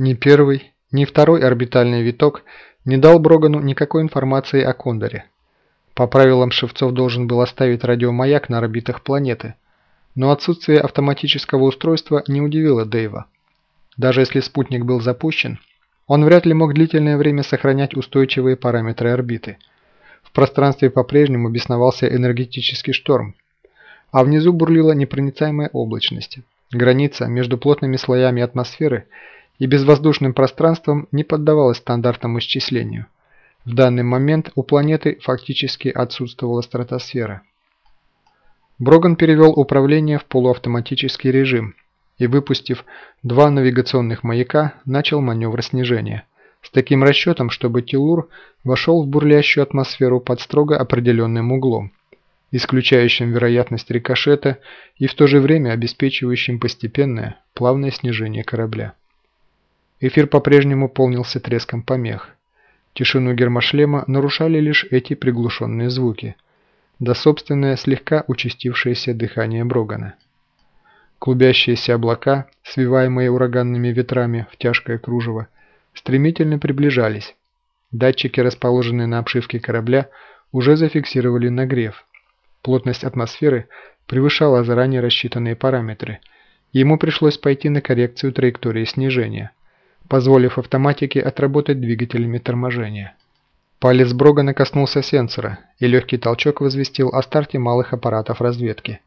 Ни первый, ни второй орбитальный виток не дал Брогану никакой информации о Кондоре. По правилам Шевцов должен был оставить радиомаяк на орбитах планеты, но отсутствие автоматического устройства не удивило Дэйва. Даже если спутник был запущен, он вряд ли мог длительное время сохранять устойчивые параметры орбиты. В пространстве по-прежнему бесновался энергетический шторм, а внизу бурлила непроницаемая облачность. Граница между плотными слоями атмосферы и безвоздушным пространством не поддавалась стандартному исчислению. В данный момент у планеты фактически отсутствовала стратосфера. Броган перевел управление в полуавтоматический режим и, выпустив два навигационных маяка, начал маневр снижения. С таким расчетом, чтобы Тилур вошел в бурлящую атмосферу под строго определенным углом исключающим вероятность рикошета и в то же время обеспечивающим постепенное, плавное снижение корабля. Эфир по-прежнему полнился треском помех. Тишину гермошлема нарушали лишь эти приглушенные звуки, да собственное слегка участившееся дыхание Брогана. Клубящиеся облака, свиваемые ураганными ветрами в тяжкое кружево, стремительно приближались. Датчики, расположенные на обшивке корабля, уже зафиксировали нагрев – Плотность атмосферы превышала заранее рассчитанные параметры, ему пришлось пойти на коррекцию траектории снижения, позволив автоматике отработать двигателями торможения. Палец Брогана коснулся сенсора, и легкий толчок возвестил о старте малых аппаратов разведки.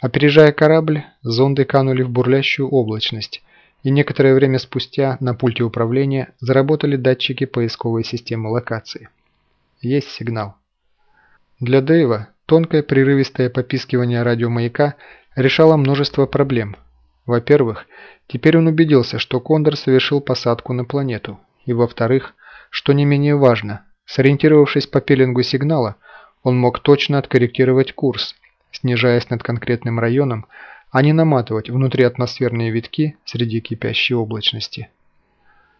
Опережая корабль, зонды канули в бурлящую облачность, и некоторое время спустя на пульте управления заработали датчики поисковой системы локации. Есть сигнал. Для Дэйва Тонкое прерывистое попискивание радиомаяка решало множество проблем. Во-первых, теперь он убедился, что Кондор совершил посадку на планету. И во-вторых, что не менее важно, сориентировавшись по пеленгу сигнала, он мог точно откорректировать курс, снижаясь над конкретным районом, а не наматывать внутриатмосферные витки среди кипящей облачности.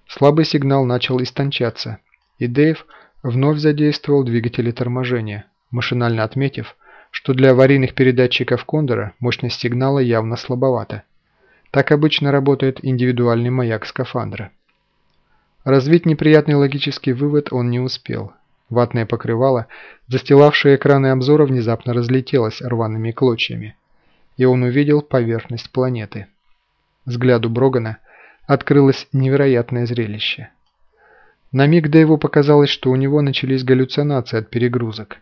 Слабый сигнал начал истончаться, и Дэйв вновь задействовал двигатели торможения – машинально отметив, что для аварийных передатчиков Кондора мощность сигнала явно слабовата. Так обычно работает индивидуальный маяк скафандра. Развить неприятный логический вывод он не успел. Ватное покрывало, застилавшее экраны обзора, внезапно разлетелось рваными клочьями, и он увидел поверхность планеты. Взгляду Брогана открылось невероятное зрелище. На миг Дэйву показалось, что у него начались галлюцинации от перегрузок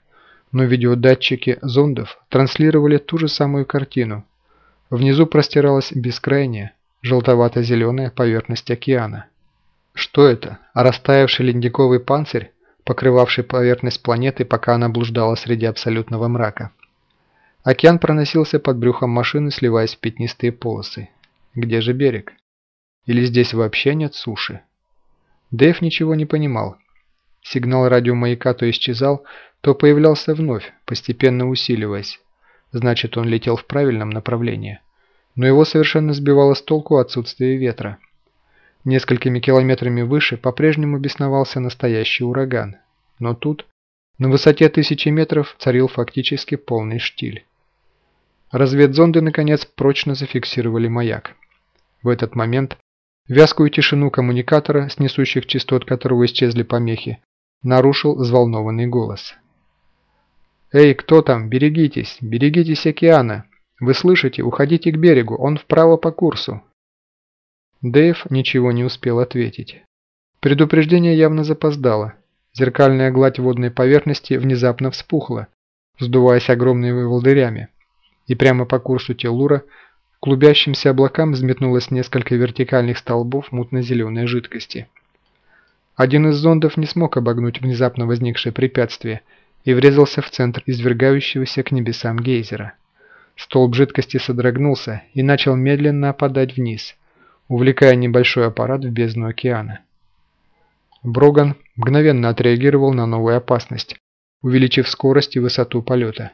но видеодатчики зондов транслировали ту же самую картину. Внизу простиралась бескрайняя, желтовато-зеленая поверхность океана. Что это? Растаявший ледниковый панцирь, покрывавший поверхность планеты, пока она блуждала среди абсолютного мрака. Океан проносился под брюхом машины, сливаясь в пятнистые полосы. Где же берег? Или здесь вообще нет суши? Дэйв ничего не понимал. Сигнал радиомаяка то исчезал, то появлялся вновь, постепенно усиливаясь. Значит, он летел в правильном направлении. Но его совершенно сбивало с толку отсутствие ветра. Несколькими километрами выше по-прежнему бесновался настоящий ураган. Но тут, на высоте тысячи метров, царил фактически полный штиль. Разведзонды, наконец, прочно зафиксировали маяк. В этот момент вязкую тишину коммуникатора, с несущих частот которого исчезли помехи, нарушил взволнованный голос. «Эй, кто там? Берегитесь! Берегитесь океана! Вы слышите? Уходите к берегу, он вправо по курсу!» Дэйв ничего не успел ответить. Предупреждение явно запоздало. Зеркальная гладь водной поверхности внезапно вспухла, вздуваясь огромными волдырями, и прямо по курсу Телура к клубящимся облакам взметнулось несколько вертикальных столбов мутно-зеленой жидкости. Один из зондов не смог обогнуть внезапно возникшее препятствие и врезался в центр извергающегося к небесам гейзера. Столб жидкости содрогнулся и начал медленно опадать вниз, увлекая небольшой аппарат в бездну океана. Броган мгновенно отреагировал на новую опасность, увеличив скорость и высоту полета.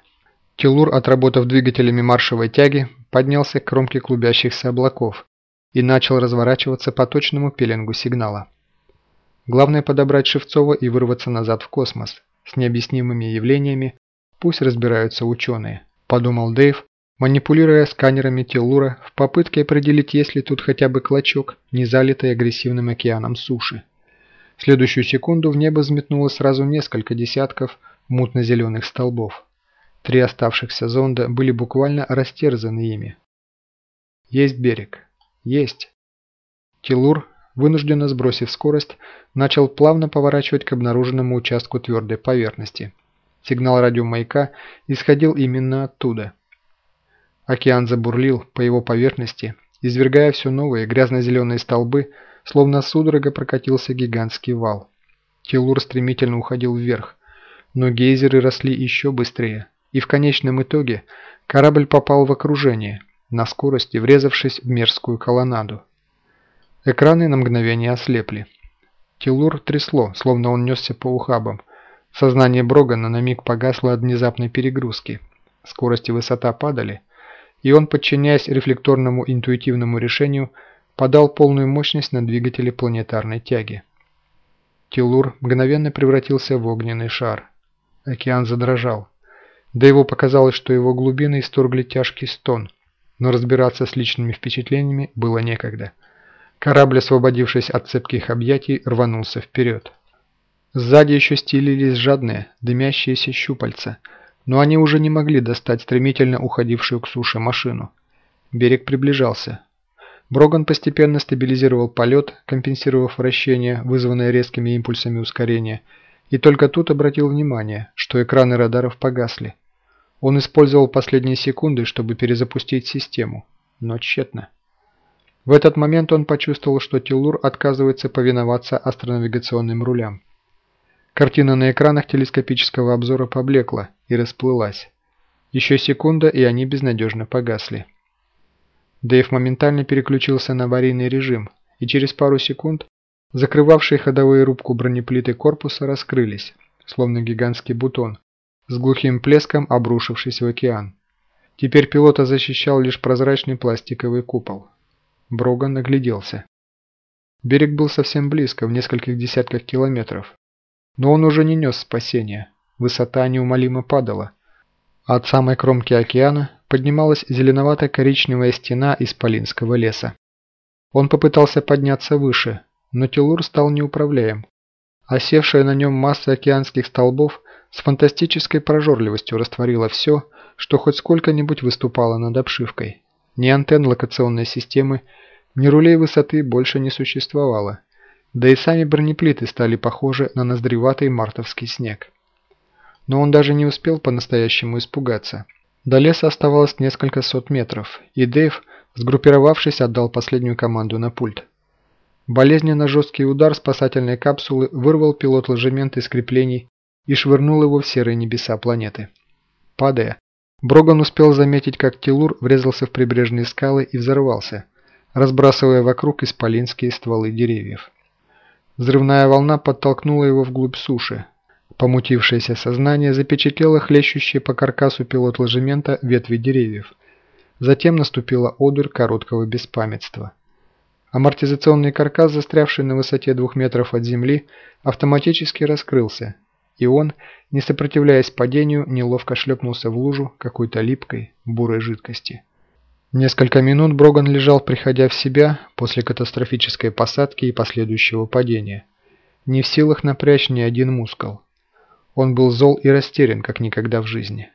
Телур, отработав двигателями маршевой тяги, поднялся к кромке клубящихся облаков и начал разворачиваться по точному пеленгу сигнала. Главное подобрать Шевцова и вырваться назад в космос. С необъяснимыми явлениями пусть разбираются ученые, подумал Дэйв, манипулируя сканерами Теллура в попытке определить, есть ли тут хотя бы клочок, не залитый агрессивным океаном суши. В следующую секунду в небо взметнулось сразу несколько десятков мутно-зеленых столбов. Три оставшихся зонда были буквально растерзаны ими. Есть берег. Есть. Телур, вынужденно сбросив скорость, начал плавно поворачивать к обнаруженному участку твердой поверхности. Сигнал радиомаяка исходил именно оттуда. Океан забурлил по его поверхности, извергая все новые грязно-зеленые столбы, словно судорога прокатился гигантский вал. Телур стремительно уходил вверх, но гейзеры росли еще быстрее, и в конечном итоге корабль попал в окружение, на скорости врезавшись в мерзкую колоннаду. Экраны на мгновение ослепли. Телур трясло, словно он несся по ухабам. Сознание Брогана на миг погасло от внезапной перегрузки. Скорость и высота падали, и он, подчиняясь рефлекторному интуитивному решению, подал полную мощность на двигатели планетарной тяги. Тилур мгновенно превратился в огненный шар. Океан задрожал. До его показалось, что его глубины исторгли тяжкий стон, но разбираться с личными впечатлениями было некогда. Корабль, освободившись от цепких объятий, рванулся вперед. Сзади еще стелились жадные, дымящиеся щупальца – но они уже не могли достать стремительно уходившую к суше машину. Берег приближался. Броган постепенно стабилизировал полет, компенсировав вращение, вызванное резкими импульсами ускорения, и только тут обратил внимание, что экраны радаров погасли. Он использовал последние секунды, чтобы перезапустить систему, но тщетно. В этот момент он почувствовал, что Тилур отказывается повиноваться астронавигационным рулям. Картина на экранах телескопического обзора поблекла и расплылась. Еще секунда, и они безнадежно погасли. Дэйв моментально переключился на аварийный режим, и через пару секунд закрывавшие ходовую рубку бронеплиты корпуса раскрылись, словно гигантский бутон, с глухим плеском обрушившись в океан. Теперь пилота защищал лишь прозрачный пластиковый купол. Броган нагляделся. Берег был совсем близко, в нескольких десятках километров. Но он уже не нес спасения. Высота неумолимо падала. От самой кромки океана поднималась зеленовато-коричневая стена исполинского леса. Он попытался подняться выше, но Телур стал неуправляем. Осевшая на нем масса океанских столбов с фантастической прожорливостью растворила все, что хоть сколько-нибудь выступало над обшивкой. Ни антенн локационной системы, ни рулей высоты больше не существовало. Да и сами бронеплиты стали похожи на ноздреватый мартовский снег. Но он даже не успел по-настоящему испугаться. До леса оставалось несколько сот метров, и Дэйв, сгруппировавшись, отдал последнюю команду на пульт. Болезненно жесткий удар спасательной капсулы вырвал пилот ложемента из креплений и швырнул его в серые небеса планеты. Падая, Броган успел заметить, как Тилур врезался в прибрежные скалы и взорвался, разбрасывая вокруг исполинские стволы деревьев. Взрывная волна подтолкнула его вглубь суши. Помутившееся сознание запечатлело хлещущие по каркасу пилот ложемента ветви деревьев. Затем наступила одурь короткого беспамятства. Амортизационный каркас, застрявший на высоте двух метров от земли, автоматически раскрылся, и он, не сопротивляясь падению, неловко шлепнулся в лужу какой-то липкой, бурой жидкости. Несколько минут Броган лежал, приходя в себя после катастрофической посадки и последующего падения. Не в силах напрячь ни один мускул. Он был зол и растерян, как никогда в жизни.